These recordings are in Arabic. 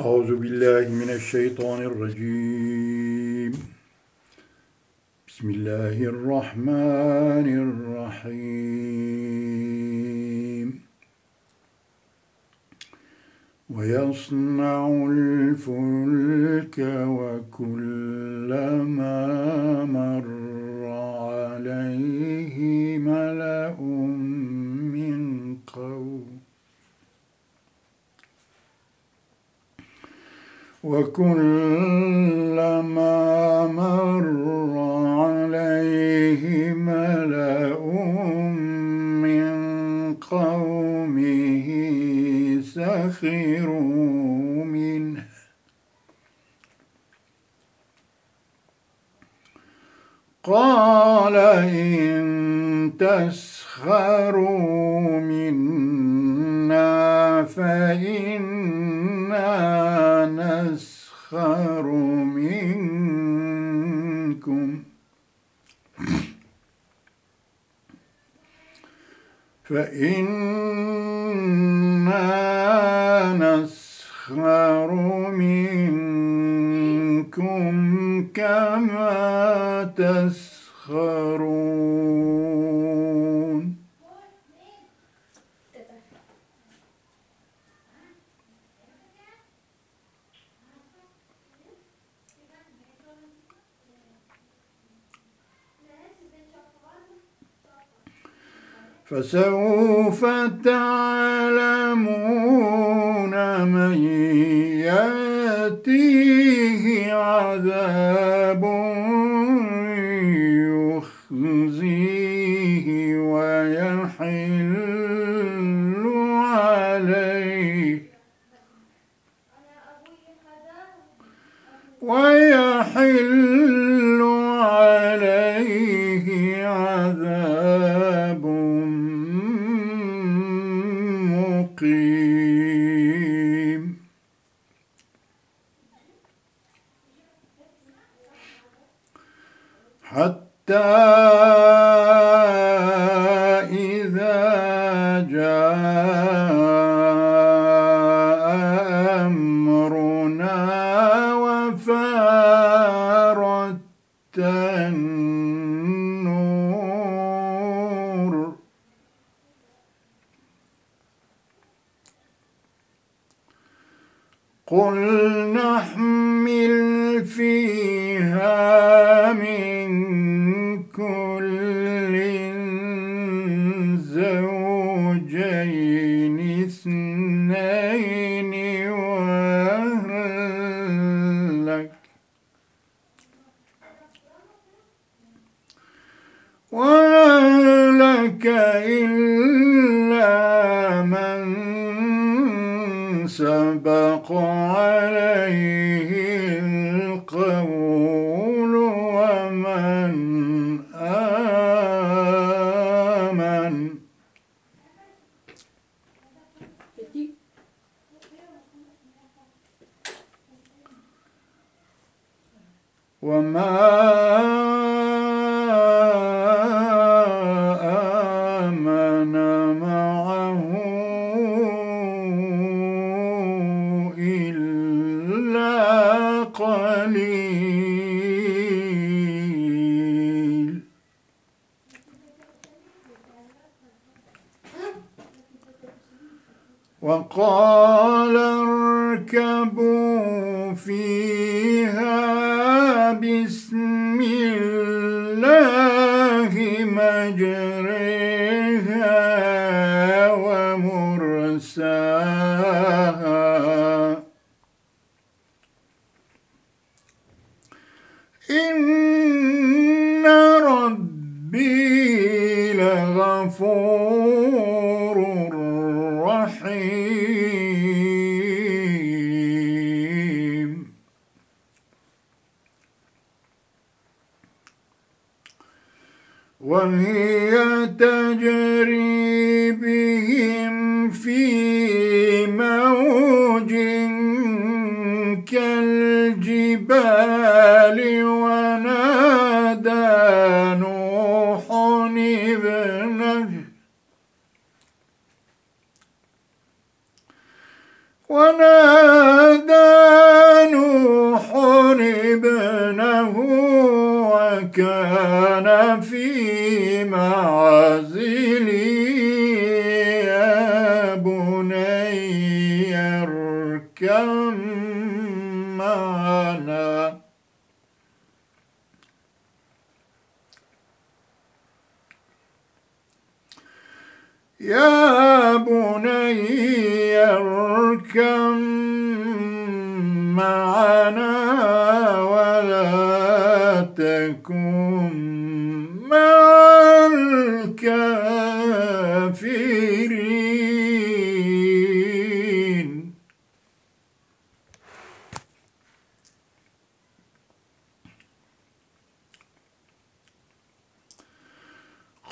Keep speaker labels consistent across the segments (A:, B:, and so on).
A: أعوذ بالله من الشيطان الرجيم. بسم الله الرحمن الرحيم. ويصنع الفلك وكلما مر عليه ملأ من قوم وكلما مر عليه ملأ من قومه سخروا منه. قال إن تسخروا منا نسخر منكم. فإنا نسخر منكم كما تسخرون. فسوف تعلمون من يأتيه عذاب يخزيه ويحل عليه. ويحل عليه عذاب مقيم حتى وما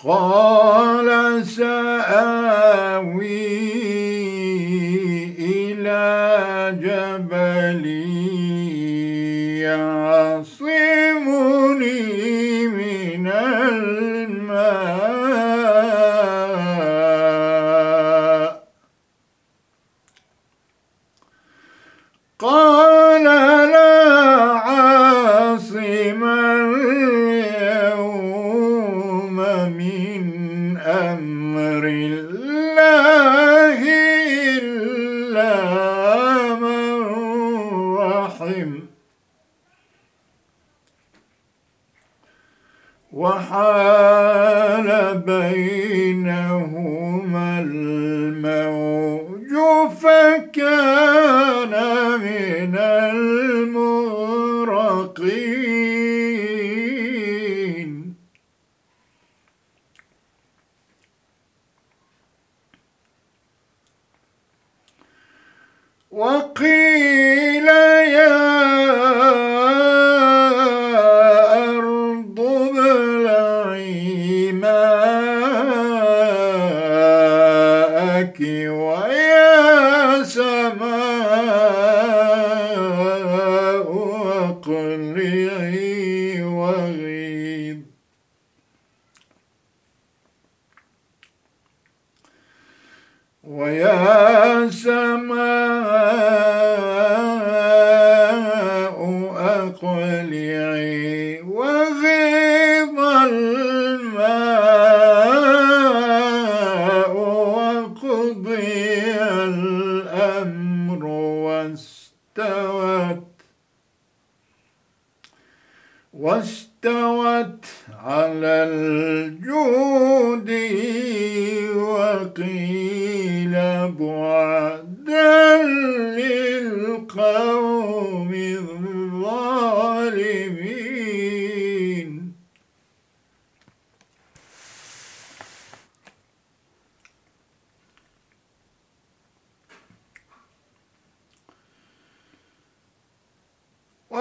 A: قال سآوي إلى جبلي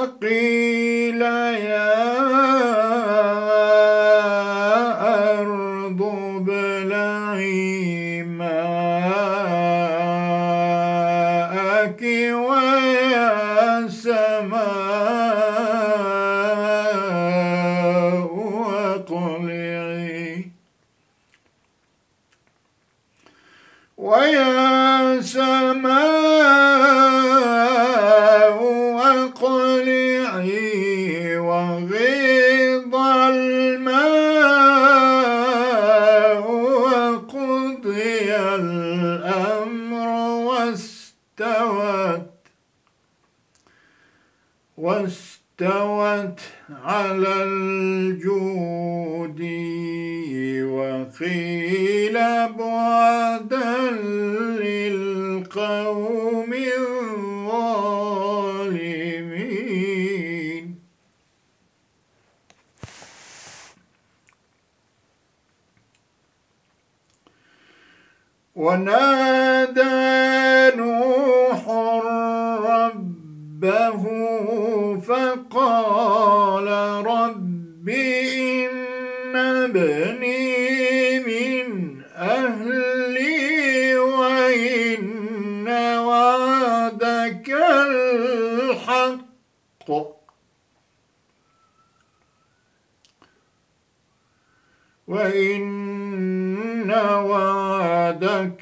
A: aqui. ونادى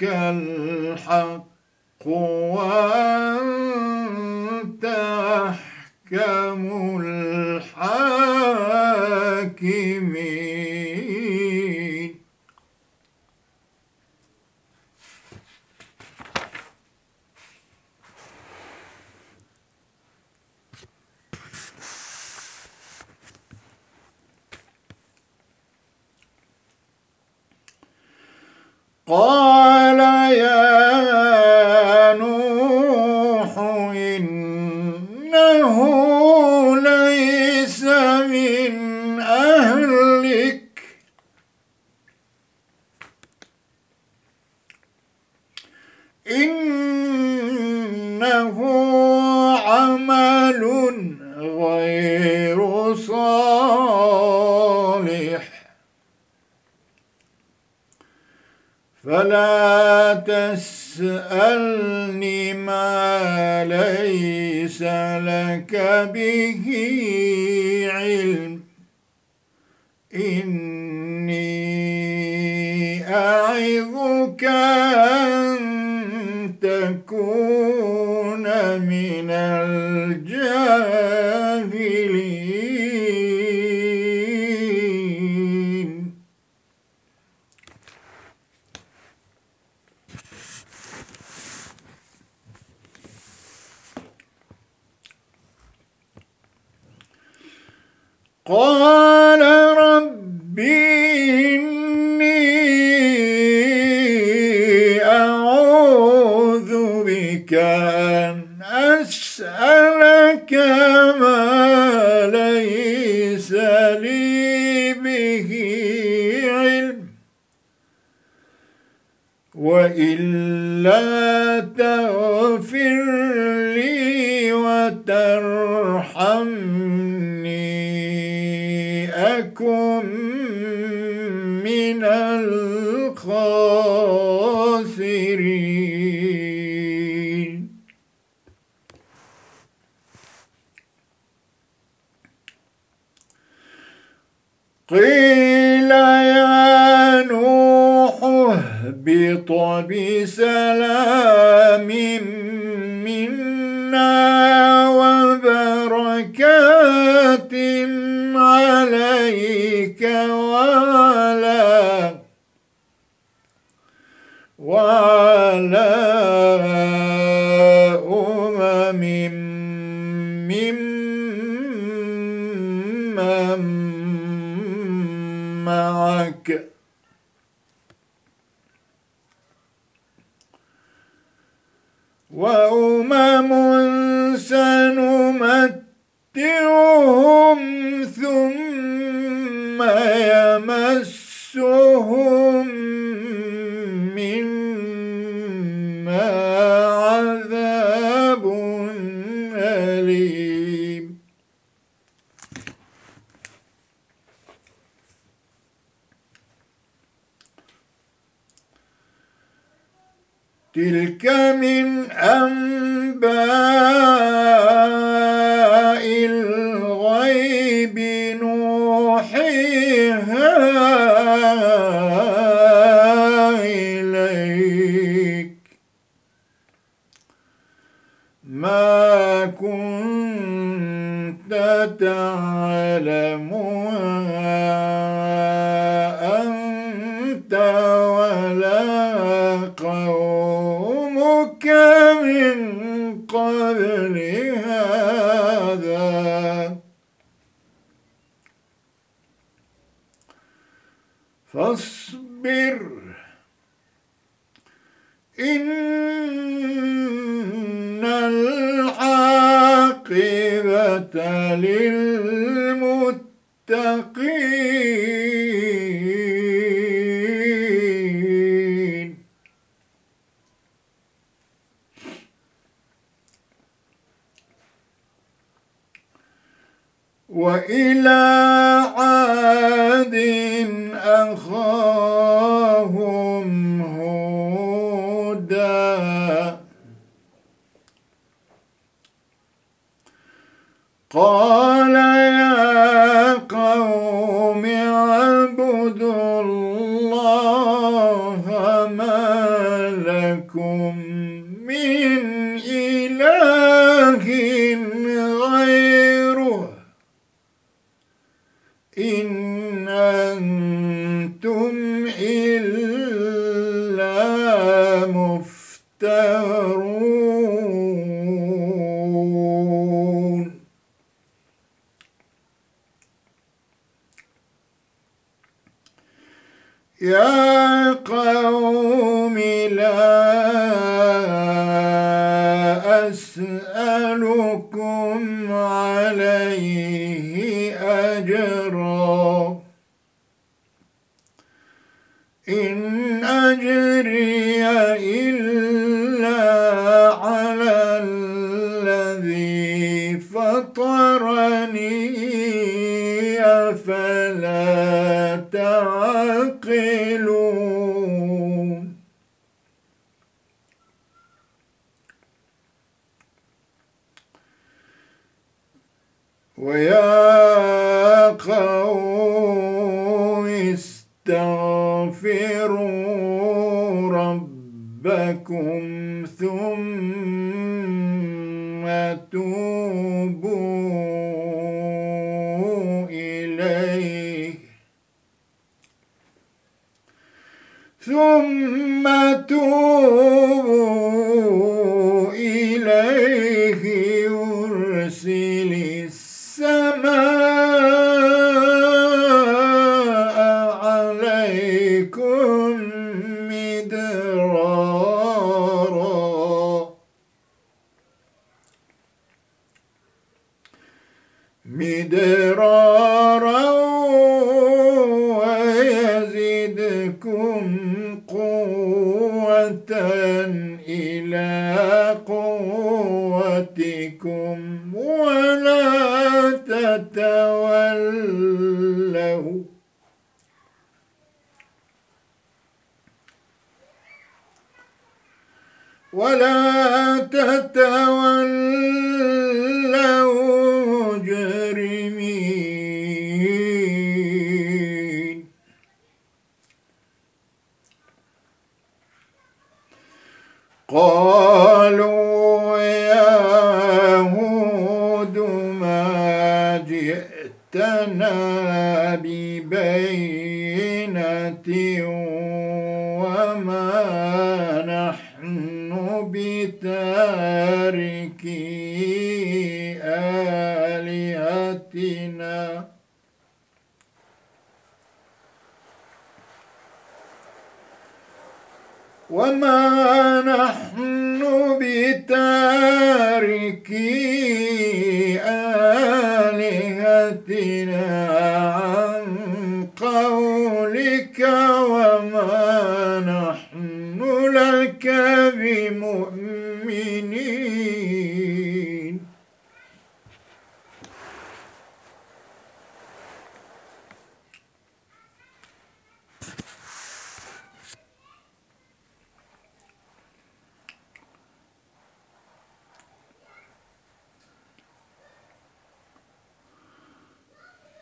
A: الحق وأنت أحكم الحاكمين. قال أن أسألك ما ليس لي به علم وإلا تغفر لي وترحمني أكن قيل يا نوح اهبط بسلام منا وبركات عليك وعلى وعلى أمم Wow. فاصبر. إن العاقبة لله يا قوم ويا قوم استغفروا ربكم ثم توبوا إليه. ثم توبوا وما نحن بتاركي آلهتنا وما نحن بتاركي بمؤمنين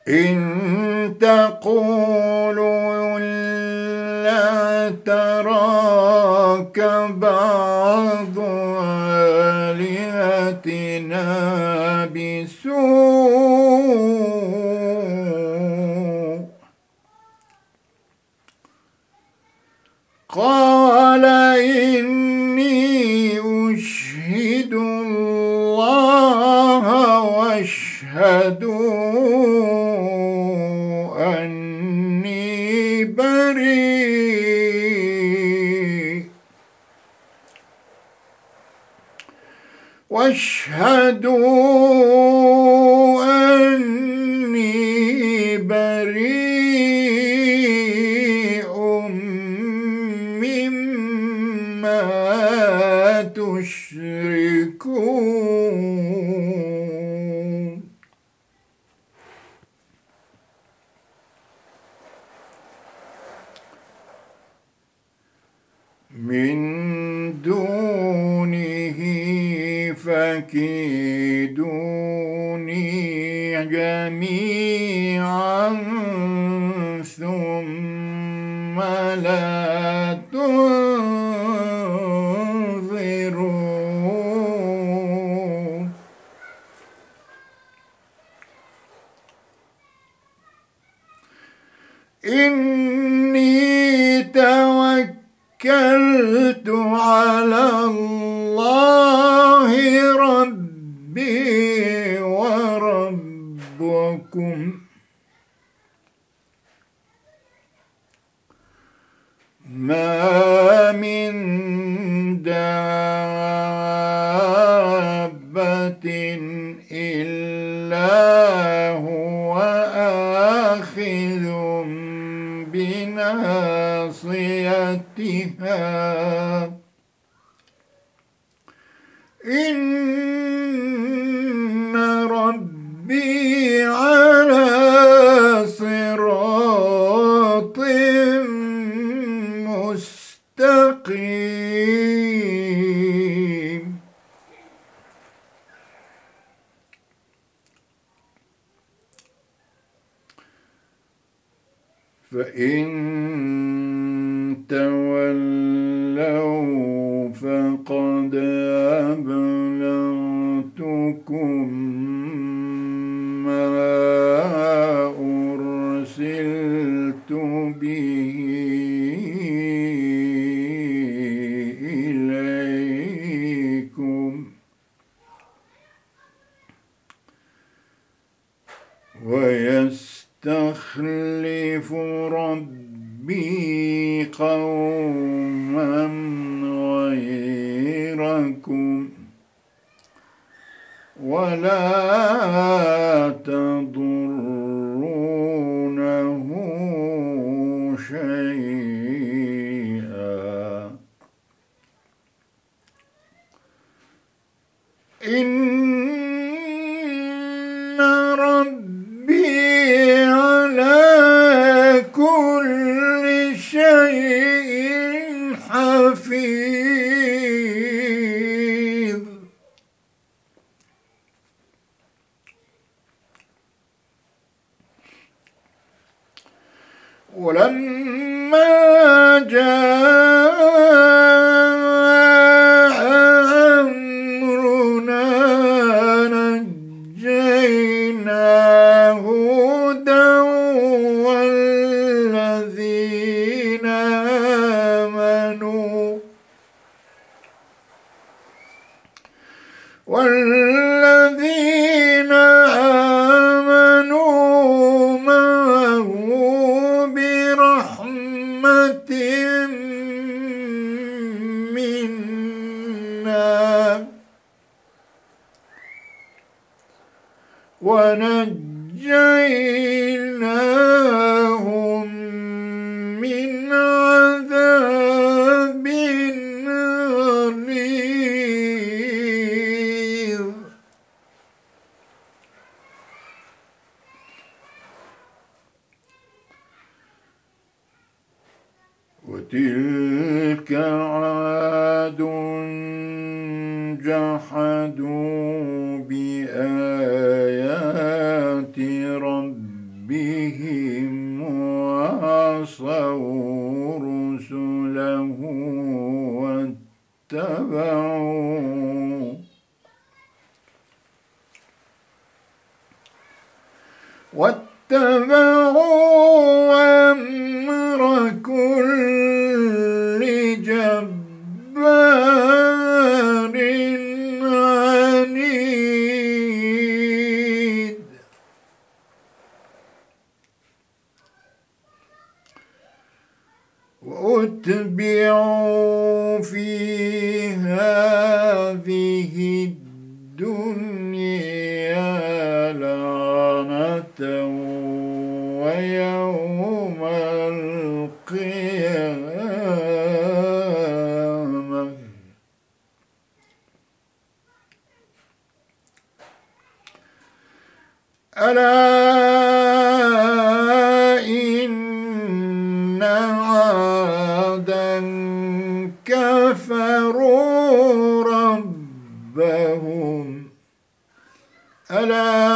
A: إن تقولوا لا تراك بعض آلهتنا بسوء واشهدوا إني توكلت على الله. بناصيتها إن فقد أبلغتكم ولا ولما جاء واتبعوا ألا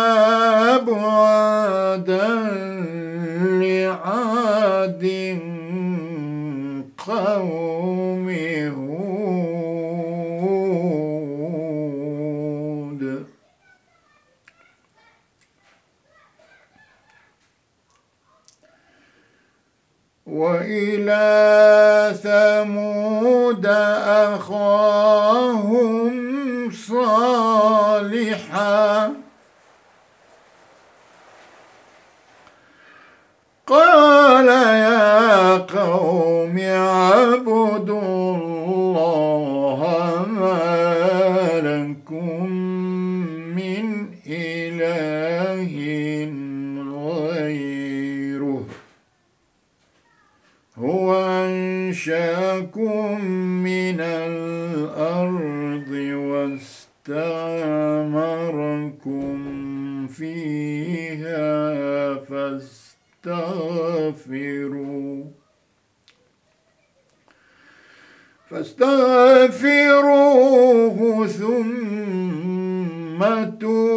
A: فاستغفروه ثم توبوا.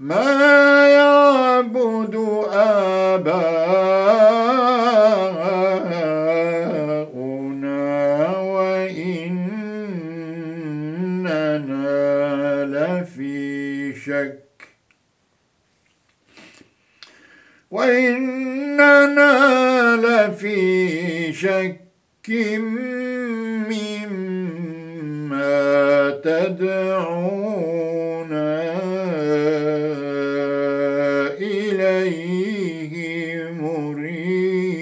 A: ما يعبد آباؤنا وإننا لفي شك. وإننا لفي شك مما تدعونا إليه مريب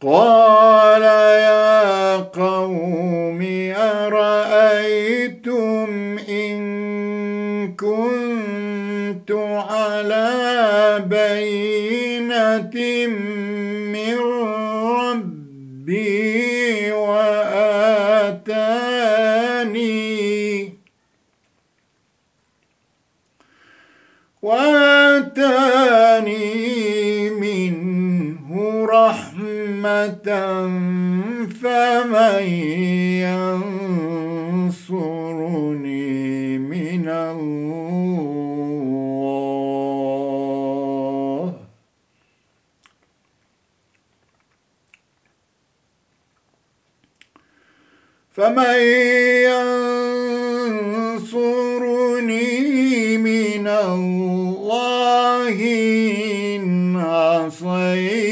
A: قال يا قوم أرأيتم إن كنت على بينة من ربي وآتاني وآتاني منه رحمة فمن من الله فمن ينصرني من الله إن عصيته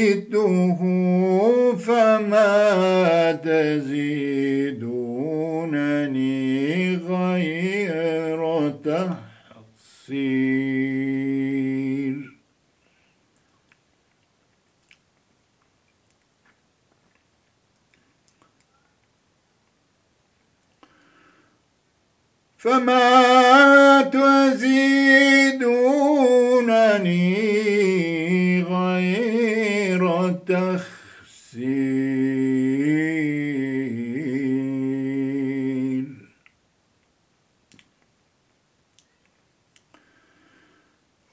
A: فما تزيدونني غير تحصير فما تزيدونني غير تخسير.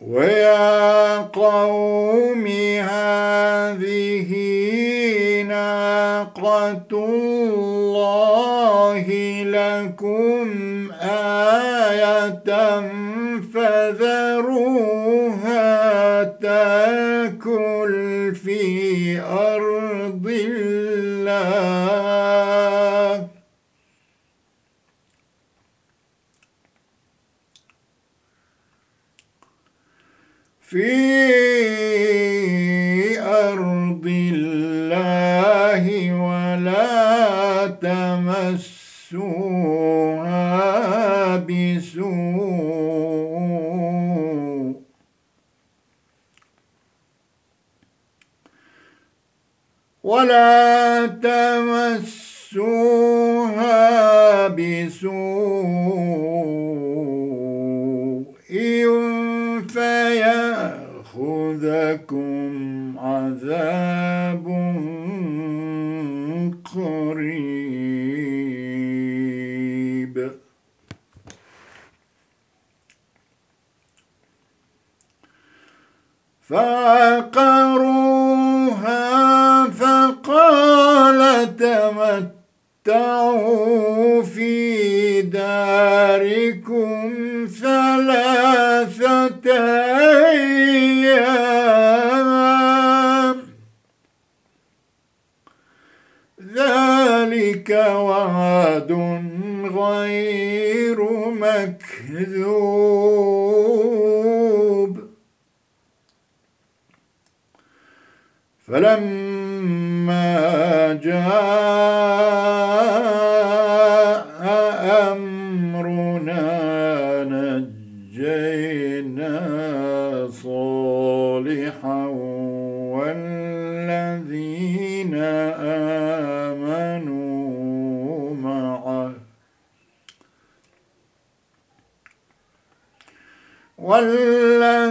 A: ويا قوم هذه ناقة الله لكم آية فذروها تاكل في أرض الله. في ولا تمسوها بسوء فيأخذكم عذاب قريب. فعقروها تمتعوا في داركم ثلاثة أيام. ذلك وعد غير مكذوب. فلما جاء أمرنا نجينا صالحا والذين آمنوا معه. والذين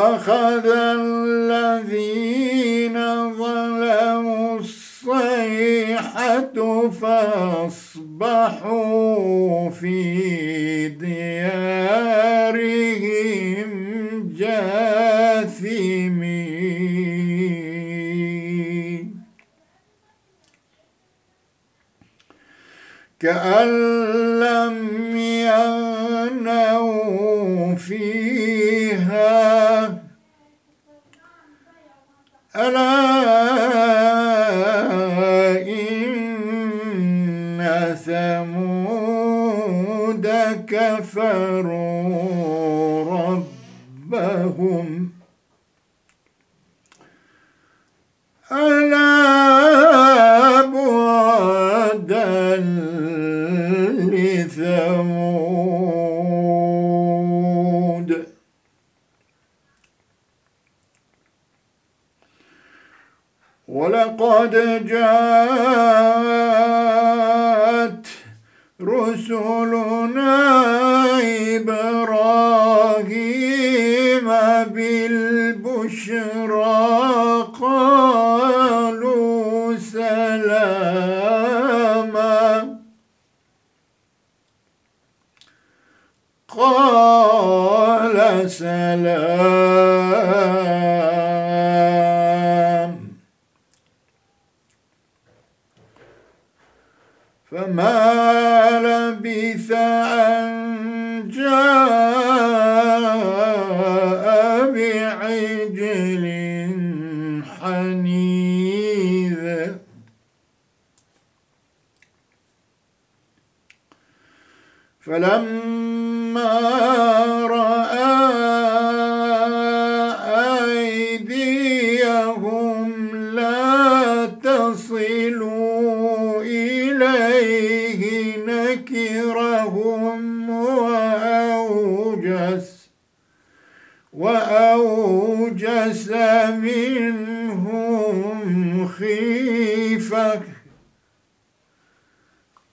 A: وأخذ الذين ظلموا الصيحة فأصبحوا في ديارهم جاثمين. كأن لم كفروا ربهم ألا بعدا لثمود ولقد جاءت رسلنا إبراهيم بالبشرى قالوا سلاما. قال سلام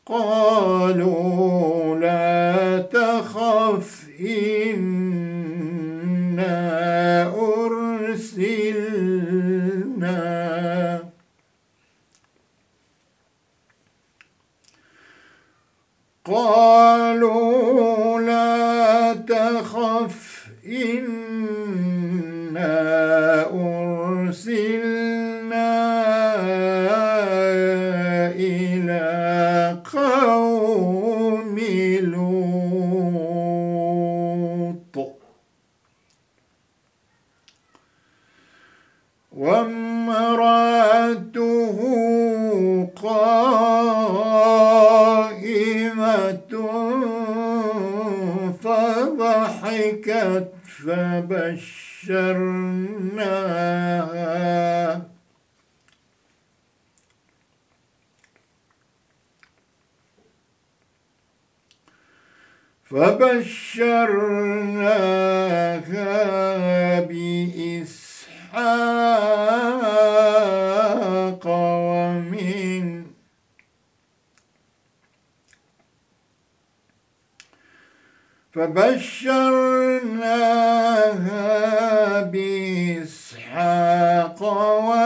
A: قالوا لا تخف إنا أرسلنا. قالوا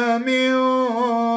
A: ومن